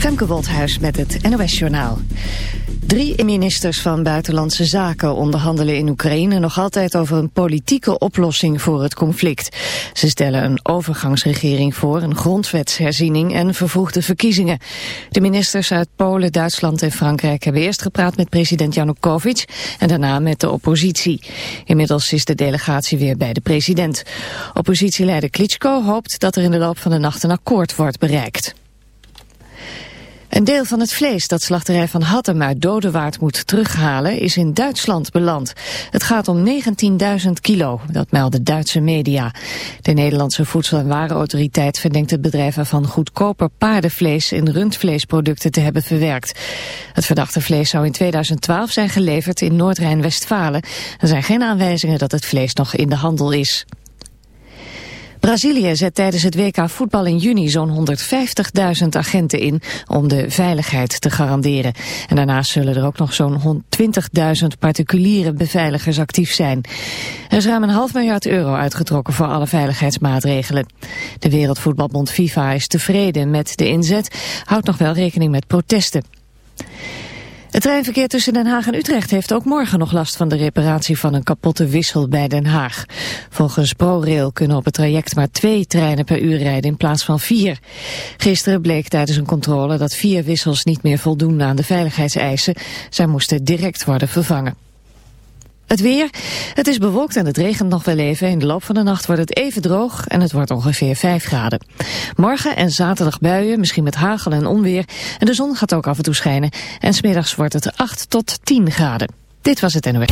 Femke Woldhuis met het NOS Journaal. Drie ministers van Buitenlandse Zaken onderhandelen in Oekraïne nog altijd over een politieke oplossing voor het conflict. Ze stellen een overgangsregering voor, een grondwetsherziening en vervroegde verkiezingen. De ministers uit Polen, Duitsland en Frankrijk hebben eerst gepraat met president Janukovic en daarna met de oppositie. Inmiddels is de delegatie weer bij de president. Oppositieleider Klitschko hoopt dat er in de loop van de nacht een akkoord wordt bereikt. Een deel van het vlees dat slachterij van Hattem uit Dodewaard moet terughalen is in Duitsland beland. Het gaat om 19.000 kilo, dat melden Duitse media. De Nederlandse Voedsel- en Warenautoriteit verdenkt het bedrijf ervan goedkoper paardenvlees in rundvleesproducten te hebben verwerkt. Het verdachte vlees zou in 2012 zijn geleverd in Noord-Rijn-Westfalen. Er zijn geen aanwijzingen dat het vlees nog in de handel is. Brazilië zet tijdens het WK voetbal in juni zo'n 150.000 agenten in om de veiligheid te garanderen. En daarnaast zullen er ook nog zo'n 20.000 particuliere beveiligers actief zijn. Er is ruim een half miljard euro uitgetrokken voor alle veiligheidsmaatregelen. De Wereldvoetbalbond FIFA is tevreden met de inzet, houdt nog wel rekening met protesten. Het treinverkeer tussen Den Haag en Utrecht heeft ook morgen nog last van de reparatie van een kapotte wissel bij Den Haag. Volgens ProRail kunnen op het traject maar twee treinen per uur rijden in plaats van vier. Gisteren bleek tijdens een controle dat vier wissels niet meer voldoen aan de veiligheidseisen. Zij moesten direct worden vervangen. Het weer. Het is bewolkt en het regent nog wel even. In de loop van de nacht wordt het even droog en het wordt ongeveer 5 graden. Morgen en zaterdag buien, misschien met hagel en onweer. En de zon gaat ook af en toe schijnen. En smiddags wordt het 8 tot 10 graden. Dit was het NOS.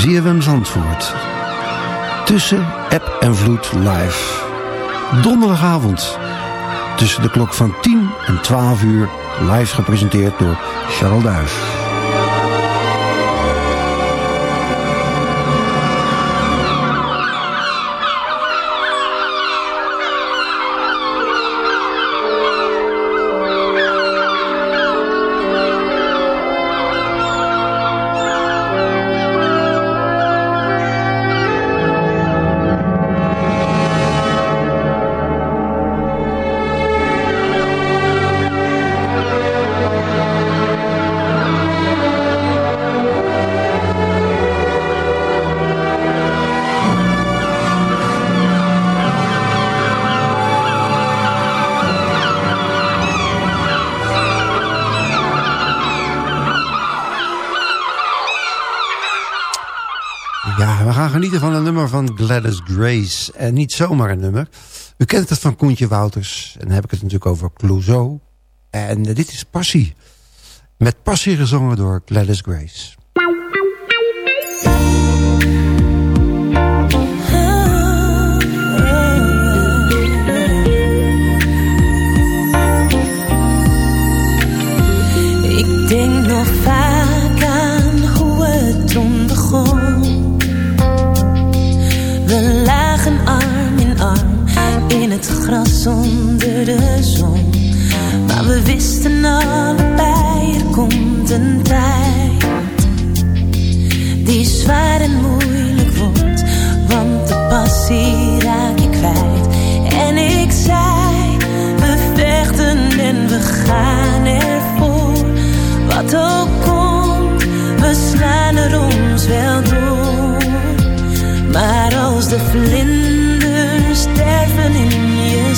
ZFM Zandvoort. Tussen app en vloed live. Donderdagavond. Tussen de klok van 10 en 12 uur. Live gepresenteerd door Charles Duif. Genieten van een nummer van Gladys Grace. En niet zomaar een nummer. U kent het van Koentje Wouters. En dan heb ik het natuurlijk over Clouseau. En dit is Passie. Met passie gezongen door Gladys Grace. Zonder de zon. Maar we wisten allebei, er komt een tijd die zwaar en moeilijk wordt, want de passie raak ik kwijt. En ik zei, we vechten en we gaan ervoor. Wat ook komt, we slaan er ons wel door. Maar als de vlinders sterven in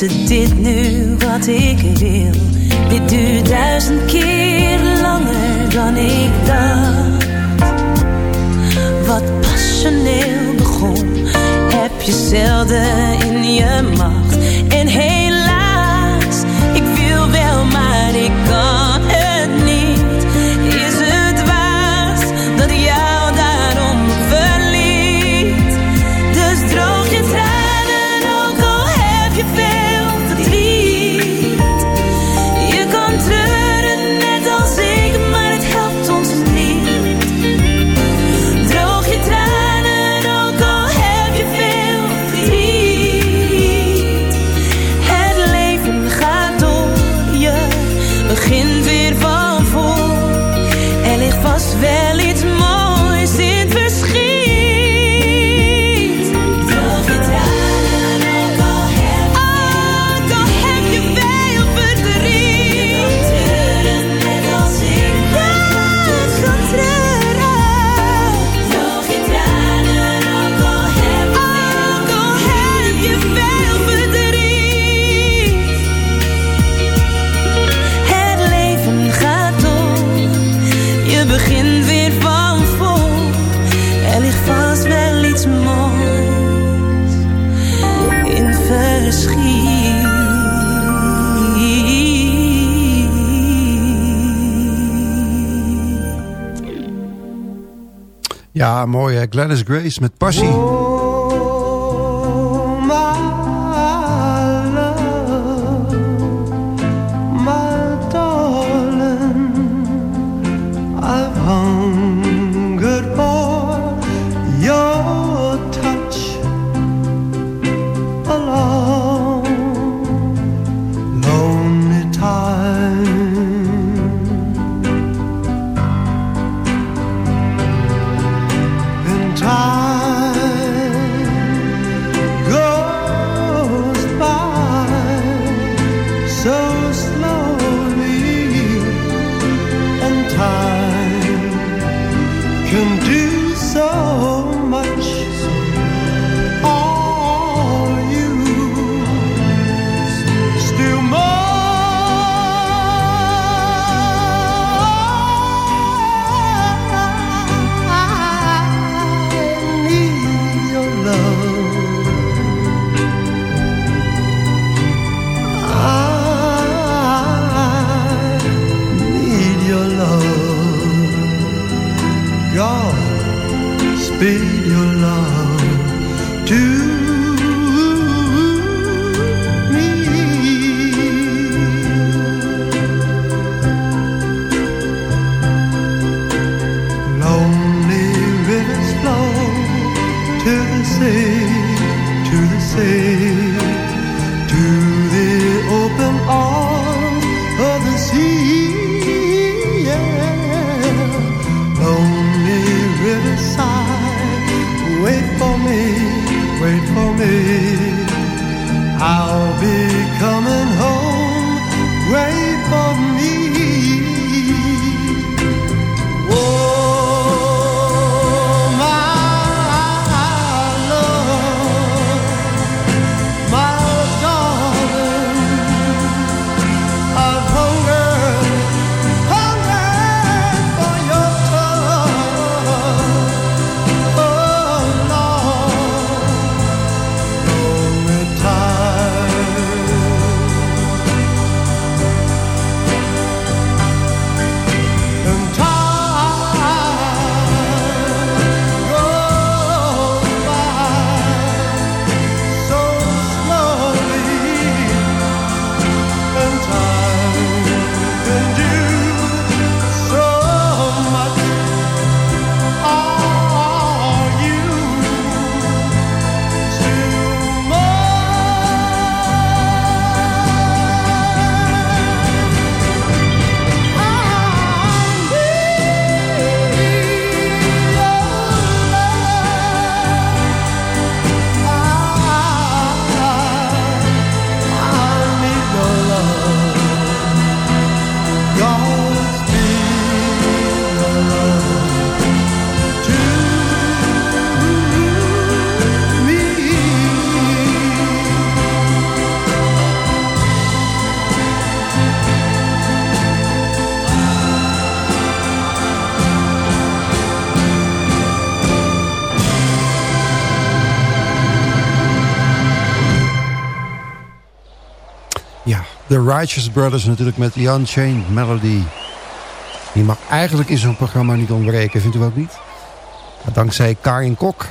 Is dit nu wat ik wil? Dit duurt duizend keer langer dan ik dacht. Wat passioneel begon, heb je zelden. Ja, mooi hè. Gladys Grace met passie. say to the open arms. The Righteous Brothers natuurlijk met The Unchained Melody. Die mag eigenlijk in zo'n programma niet ontbreken, vindt u ook niet? Maar dankzij Karin Kok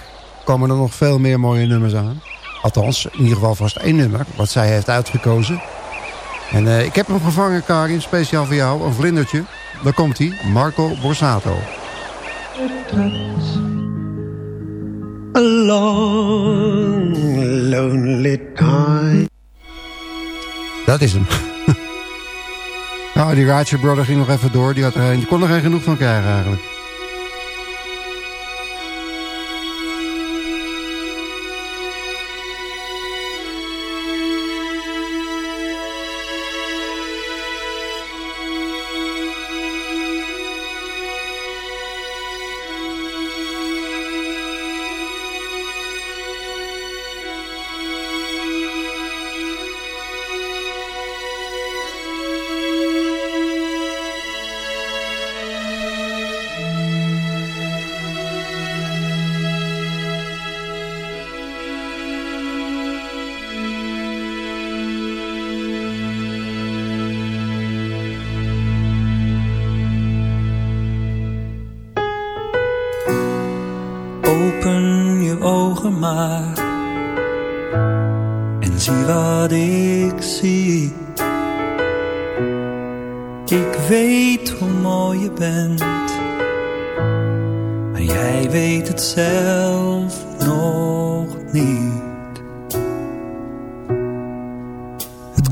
komen er nog veel meer mooie nummers aan. Althans, in ieder geval vast één nummer, wat zij heeft uitgekozen. En uh, ik heb hem gevangen, Karin, speciaal voor jou, een vlindertje. Daar komt hij, Marco Borsato. A lonely time. Dat is hem. nou, die Ratchet Brother ging nog even door. Die, had er, die kon er geen genoeg van krijgen eigenlijk.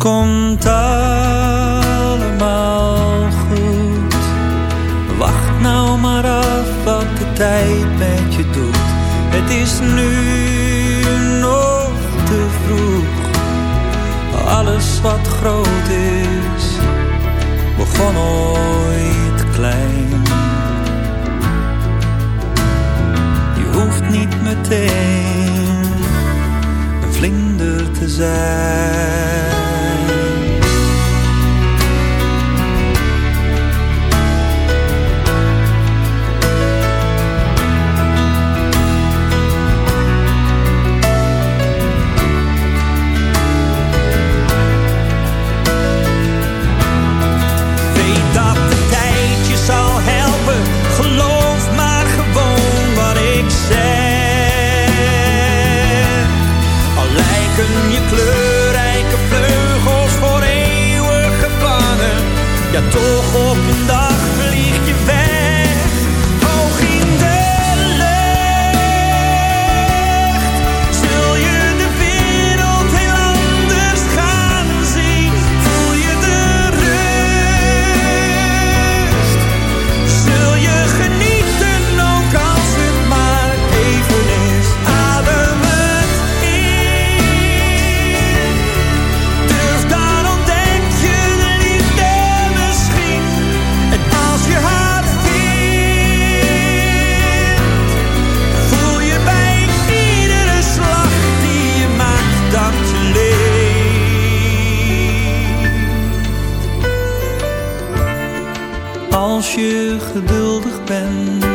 komt allemaal goed. Wacht nou maar af wat de tijd met je doet. Het is nu nog te vroeg. Alles wat groot is, begon ooit klein. Je hoeft niet meteen een vlinder te zijn. je kleurrijke vleugels voor eeuwig gevangen. Ja, toch op een dag. je geduldig bent,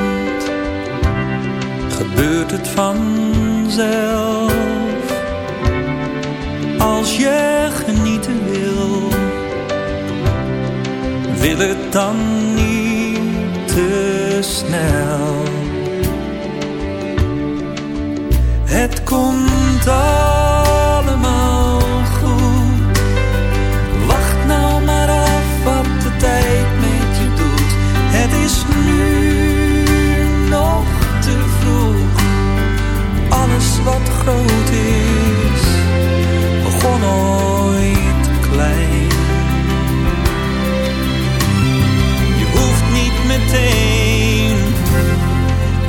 gebeurt het vanzelf. Als je genieten wil, wil het dan niet te snel. Het komt al. groot is, begon ooit klein. Je hoeft niet meteen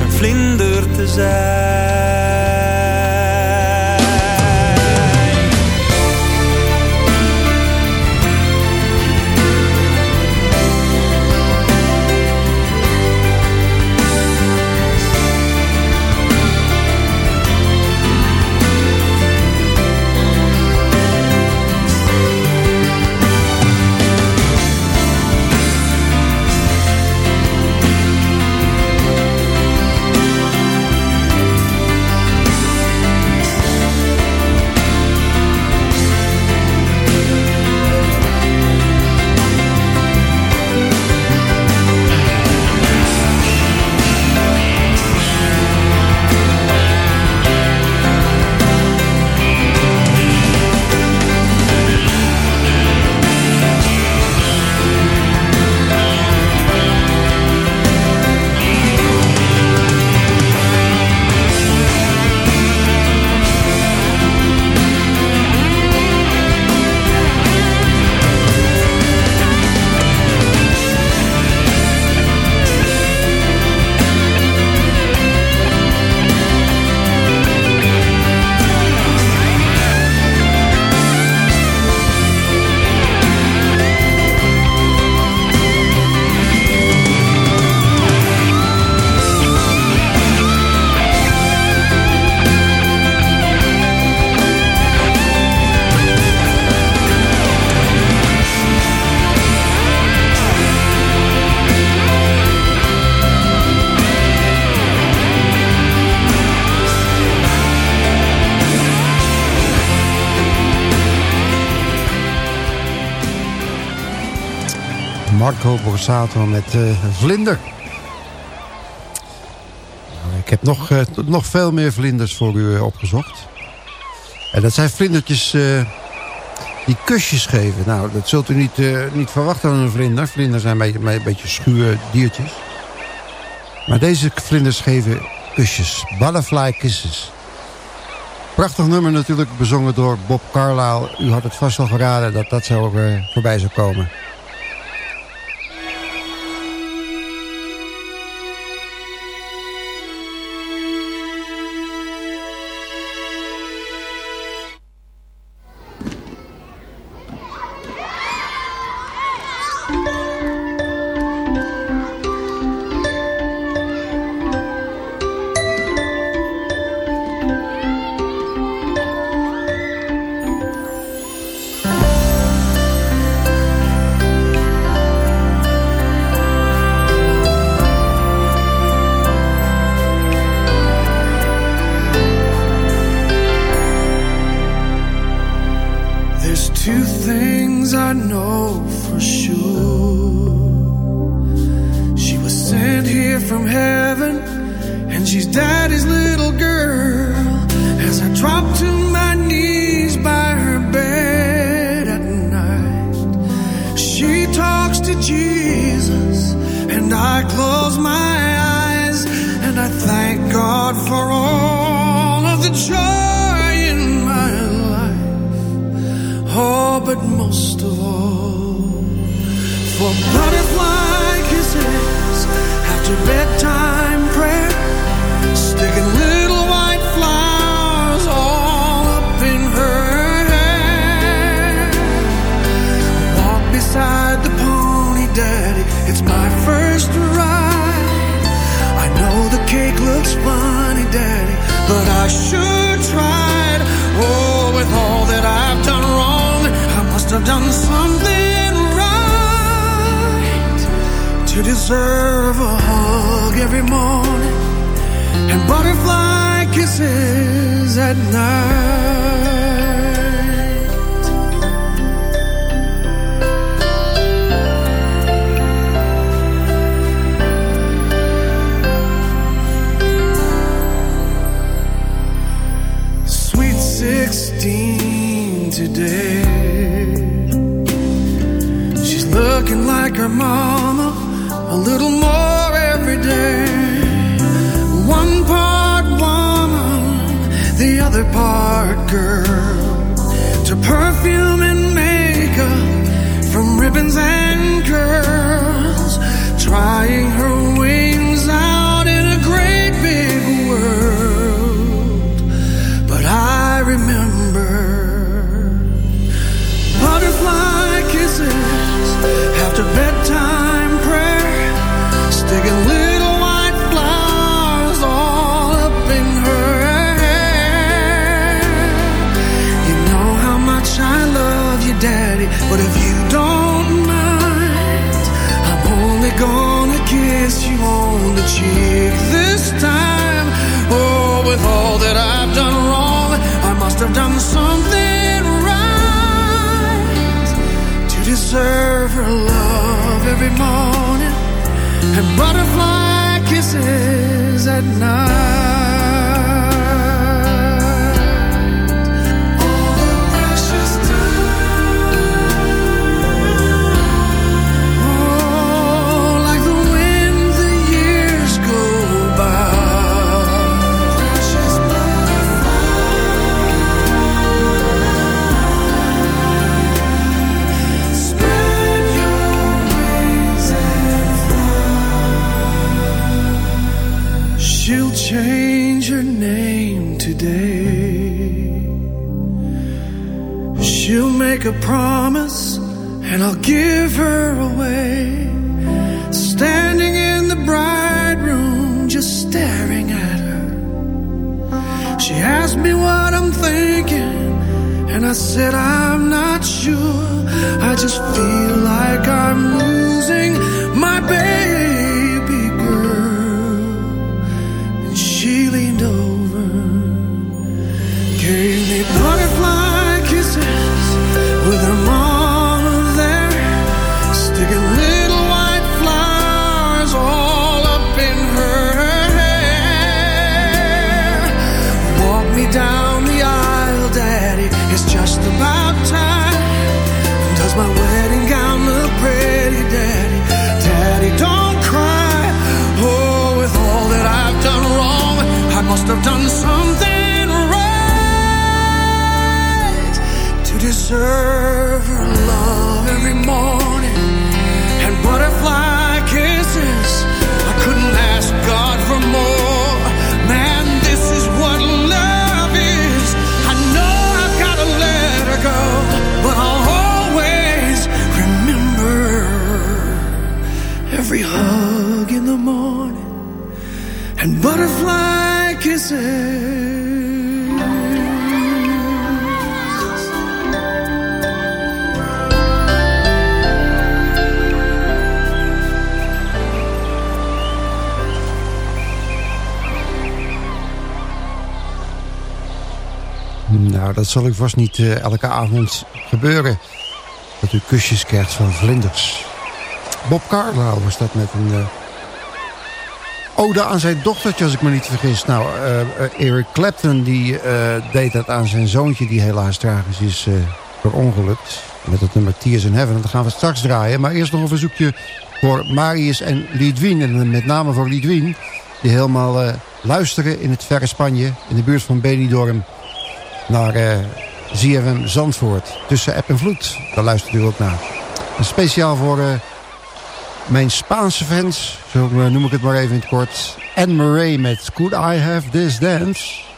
een vlinder te zijn. Met uh, Vlinder. Nou, ik heb nog, uh, nog veel meer vlinders voor u uh, opgezocht. En dat zijn vlindertjes die kusjes geven. Nou, dat zult u niet, niet verwachten van een vlinder. Vlinders zijn een beetje, een beetje schuwe diertjes. Maar deze vlinders geven kusjes. Butterfly kisses. Prachtig nummer natuurlijk, bezongen door Bob Carlyle. U had het vast al geraden dat dat zo voorbij zou komen. Zal u vast niet uh, elke avond gebeuren. Dat u kusjes krijgt van vlinders. Bob Carlyle was dat met een... Uh, ode aan zijn dochtertje, als ik me niet vergis. Nou, uh, Eric Clapton die, deed dat aan zijn zoontje... die helaas tragisch is verongelukt. Met het nummer Tears in Heaven. Dat gaan we straks draaien. Maar eerst nog een verzoekje voor Marius en Lidwien. En met name voor Lidwien. Die helemaal luisteren in het verre Spanje. In de buurt van Benidorm naar uh, eh, ZFM Zandvoort. Tussen app en vloed. Daar luistert u ook naar. En speciaal voor uh, mijn Spaanse fans. Zo uh, noem ik het maar even in het kort. Anne Murray met Could I Have This Dance?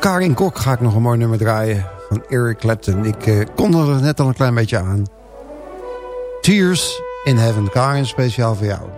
Karin Kok ga ik nog een mooi nummer draaien van Eric Clapton. Ik uh, kondigde het net al een klein beetje aan. Tears in Heaven. Karin, speciaal voor jou.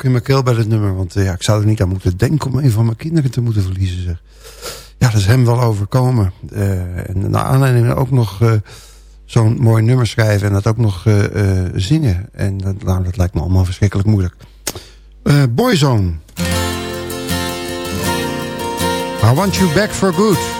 Brok in mijn keel bij dit nummer. Want ja, ik zou er niet aan moeten denken om een van mijn kinderen te moeten verliezen. Zeg. Ja, dat is hem wel overkomen. en naar aanleiding ook nog zo'n mooi nummer schrijven en dat ook nog zingen. En dat, nou, dat lijkt me allemaal verschrikkelijk moeilijk. Boyzone. I want you back for good.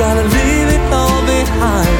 Gotta leave it, all behind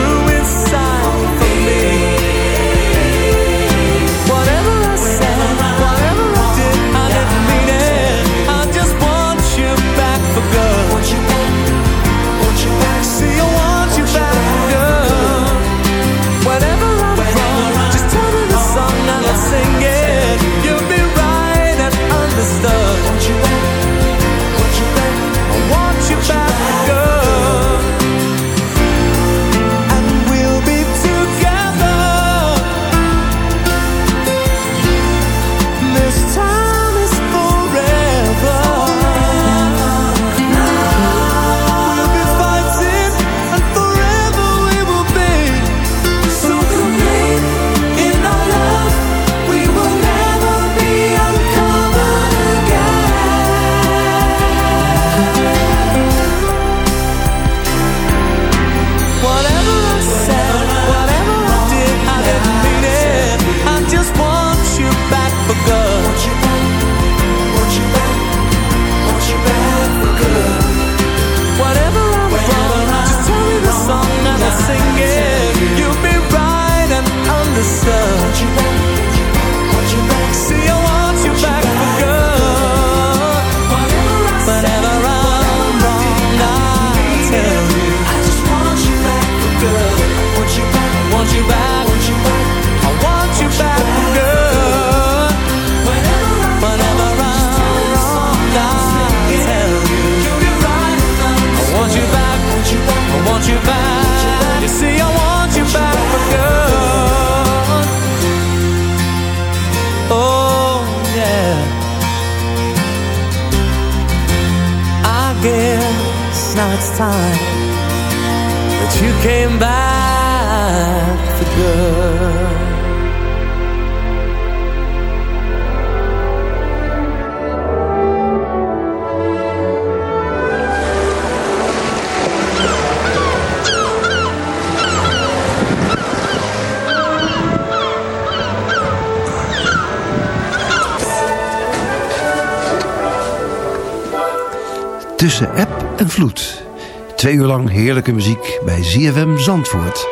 heerlijke muziek bij ZFM Zandvoort.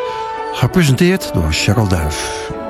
Gepresenteerd door Charles Duif.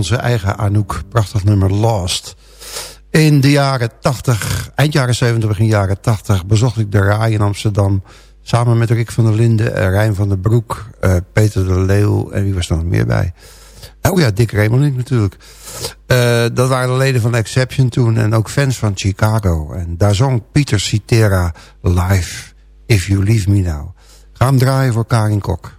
Onze eigen Anouk. Prachtig nummer Lost. In de jaren 80, eind jaren 70, begin jaren 80... bezocht ik de RAI in Amsterdam... samen met Rick van der Linden, eh, Rijn van der Broek... Uh, Peter de Leeuw en wie was er nog meer bij? Oh ja, Dick Remelink natuurlijk. Uh, dat waren de leden van Exception toen... en ook fans van Chicago. En daar zong Pieter Citera live... If You Leave Me Now. Ga hem draaien voor Karin Kok.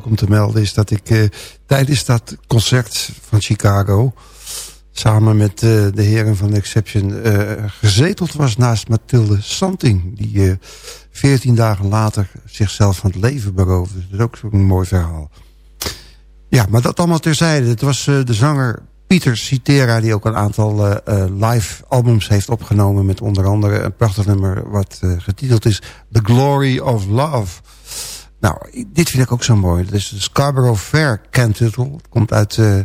Om te melden... is dat ik uh, tijdens dat concert van Chicago... samen met uh, de heren van Exception uh, gezeteld was naast Mathilde Santing... die veertien dagen later zichzelf van het leven beroofde. Dat is ook zo'n mooi verhaal. Ja, maar dat allemaal terzijde. Het was de zanger Pieter Citera... die ook een aantal live albums heeft opgenomen... met onder andere een prachtig nummer wat getiteld is... The Glory of Love... Nou, dit vind ik ook zo mooi. Is de Scarborough Fair Canticle. Het komt uit uh,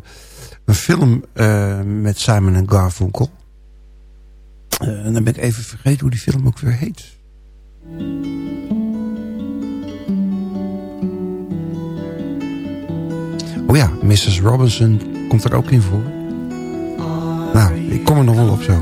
een film uh, met Simon en Garfunkel. Uh, en dan ben ik even vergeten hoe die film ook weer heet. Oh ja, Mrs. Robinson komt er ook in voor. Nou, ik kom er nog wel op zo.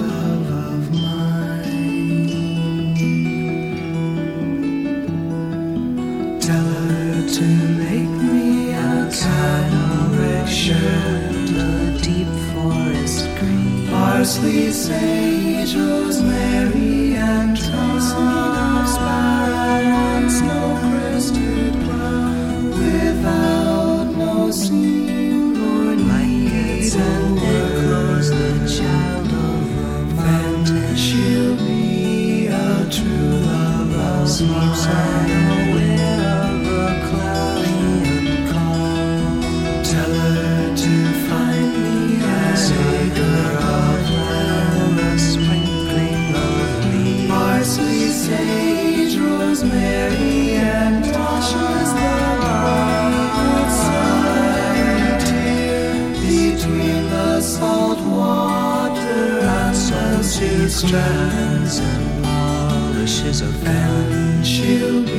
Parsley, sage, rosemary, strands and polishes of fan. She'll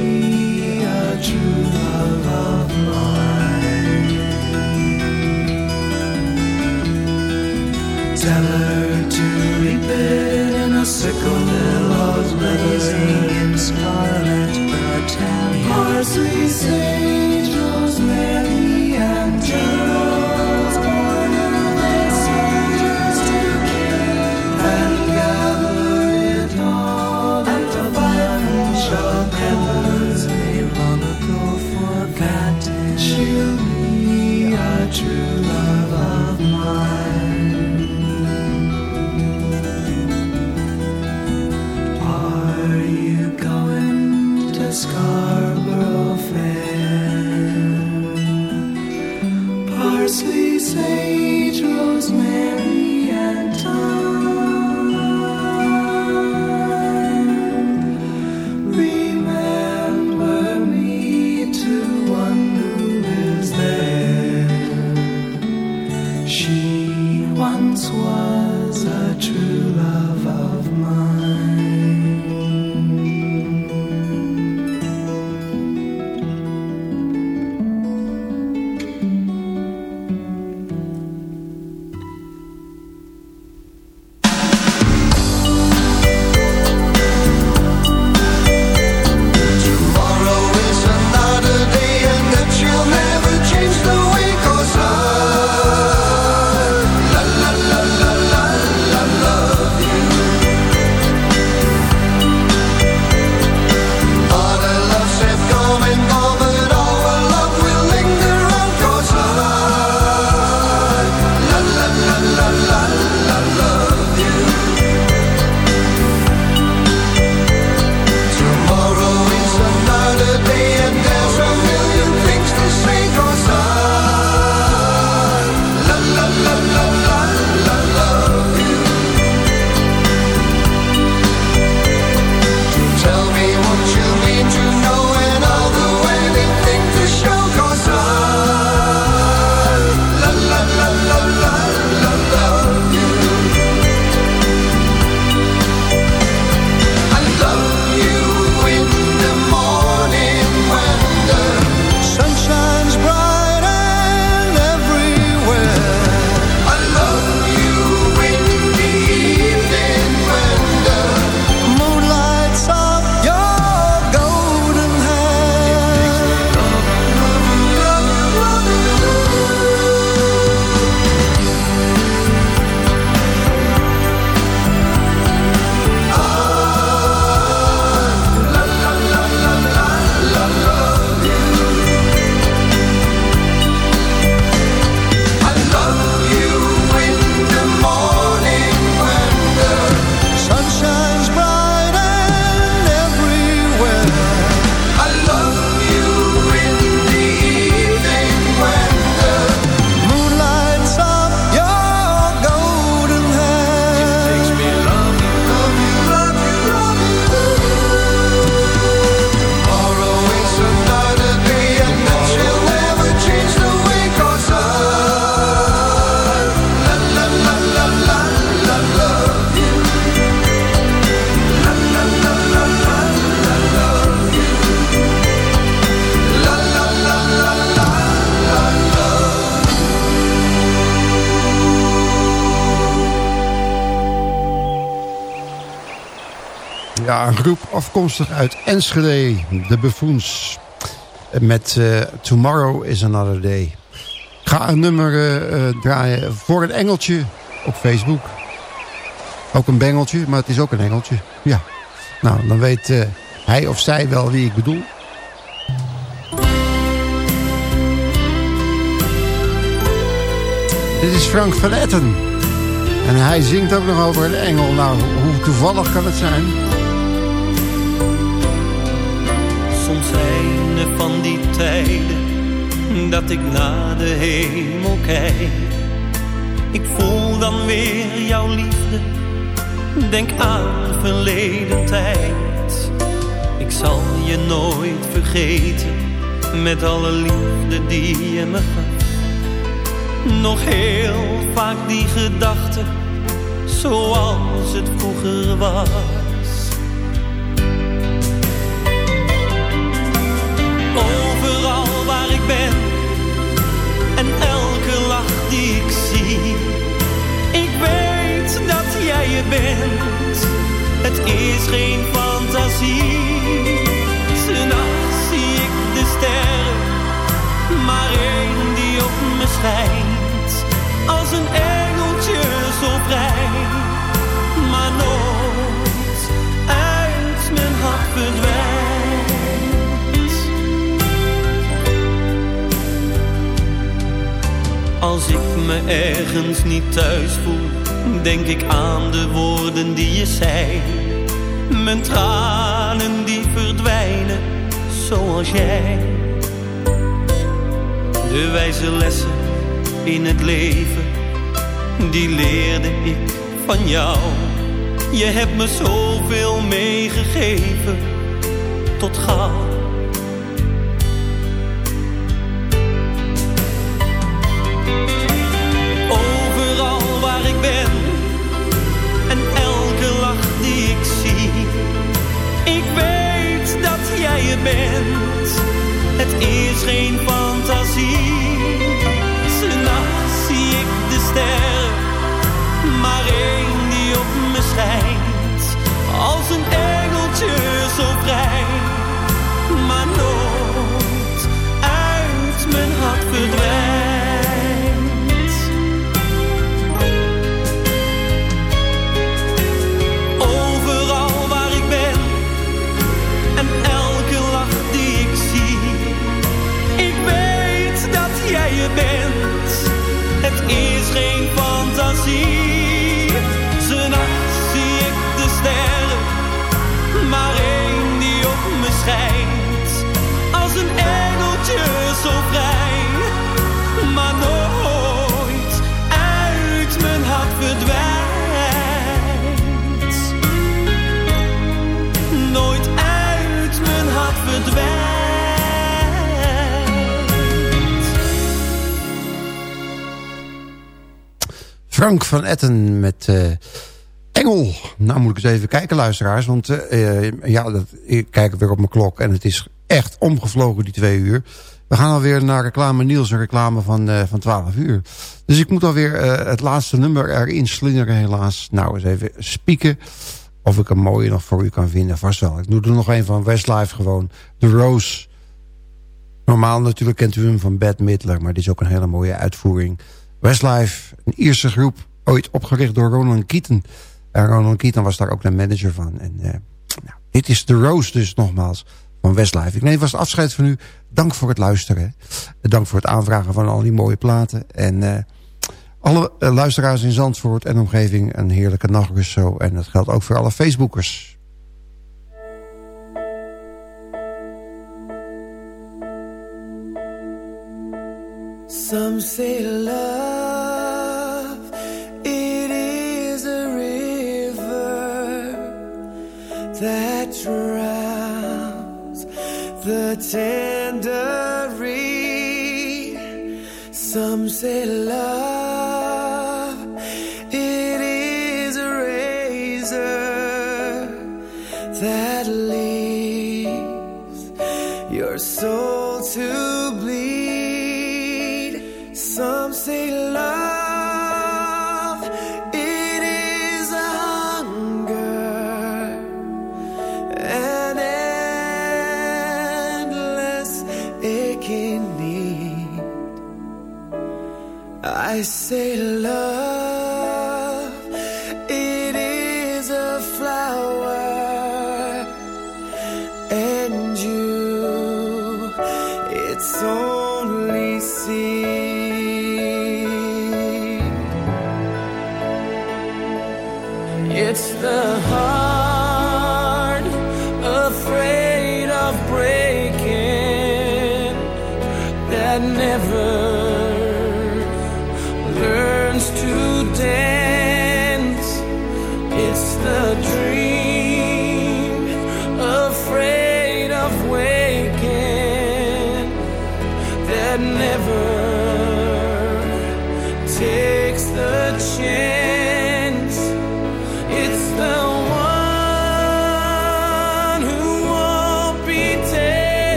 afkomstig uit Enschede, de Buffoons. Met uh, Tomorrow is Another Day. Ga een nummer uh, draaien voor een engeltje op Facebook. Ook een bengeltje, maar het is ook een engeltje. Ja, nou, dan weet hij of zij wel wie ik bedoel. Dit is Frank van Etten. En hij zingt ook nog over een engel. Nou, hoe toevallig kan het zijn? Er van die tijden dat ik naar de hemel kijk. Ik voel dan weer jouw liefde, denk aan verleden tijd. Ik zal je nooit vergeten, met alle liefde die je me gaf nog heel vaak die gedachte, zoals het vroeger was. Ik zie. Ik weet dat jij je bent, het is geen fantasie. S'nachts zie ik de sterren, maar één die op me schijnt als een engeltje zo vrij, maar nooit Als ik me ergens niet thuis voel, denk ik aan de woorden die je zei. Mijn tranen die verdwijnen, zoals jij. De wijze lessen in het leven, die leerde ik van jou. Je hebt me zoveel meegegeven, tot gauw. Het is geen fantasie. Maar Frank van Etten met uh, Engel. Nou moet ik eens even kijken, luisteraars. Want uh, ja, dat, ik kijk weer op mijn klok en het is echt omgevlogen, die twee uur. We gaan alweer naar reclame Niels, een reclame van, uh, van 12 uur. Dus ik moet alweer het laatste nummer erin slingeren, helaas. Nou, eens even spieken. Of ik een mooie nog voor u kan vinden, vast wel. Ik doe er nog een van Westlife gewoon. The Rose. Normaal natuurlijk kent u hem van Bad Midler, maar dit is ook een hele mooie uitvoering. Westlife, een Ierse groep, ooit opgericht door Ronan Keaton. En Ronan Keaton was daar ook de manager van. En uh, nou, dit is de Rose dus nogmaals van Westlife. Ik neem vast afscheid van u. Dank voor het luisteren. Dank voor het aanvragen van al die mooie platen. En uh, alle uh, luisteraars in Zandvoort en omgeving een heerlijke nachtrust zo. En dat geldt ook voor alle Facebookers. Some say love, it is a river that drowns the tender reed. Some say love,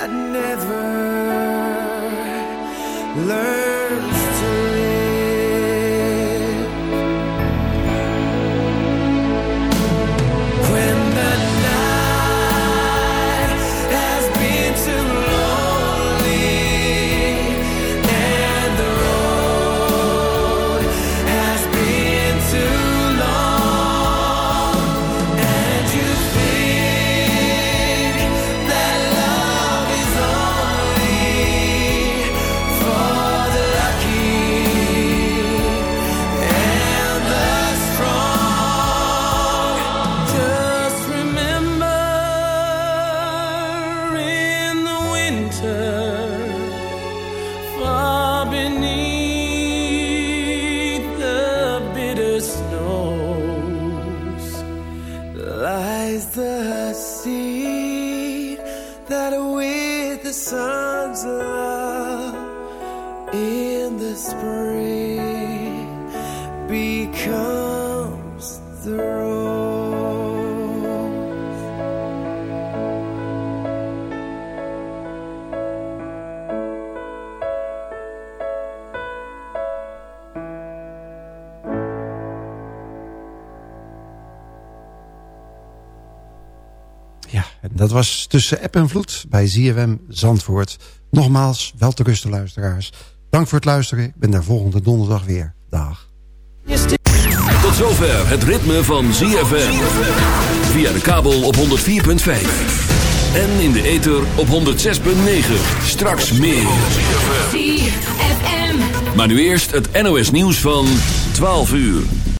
I'd never learned. Was tussen app en vloed bij ZFM Zandvoort. Nogmaals, wel te rusten luisteraars. Dank voor het luisteren. Ik ben daar volgende donderdag weer. Dag. Tot zover het ritme van ZFM. Via de kabel op 104.5. En in de ether op 106.9. Straks meer. Maar nu eerst het NOS nieuws van 12 uur.